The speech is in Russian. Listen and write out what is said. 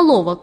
оловок.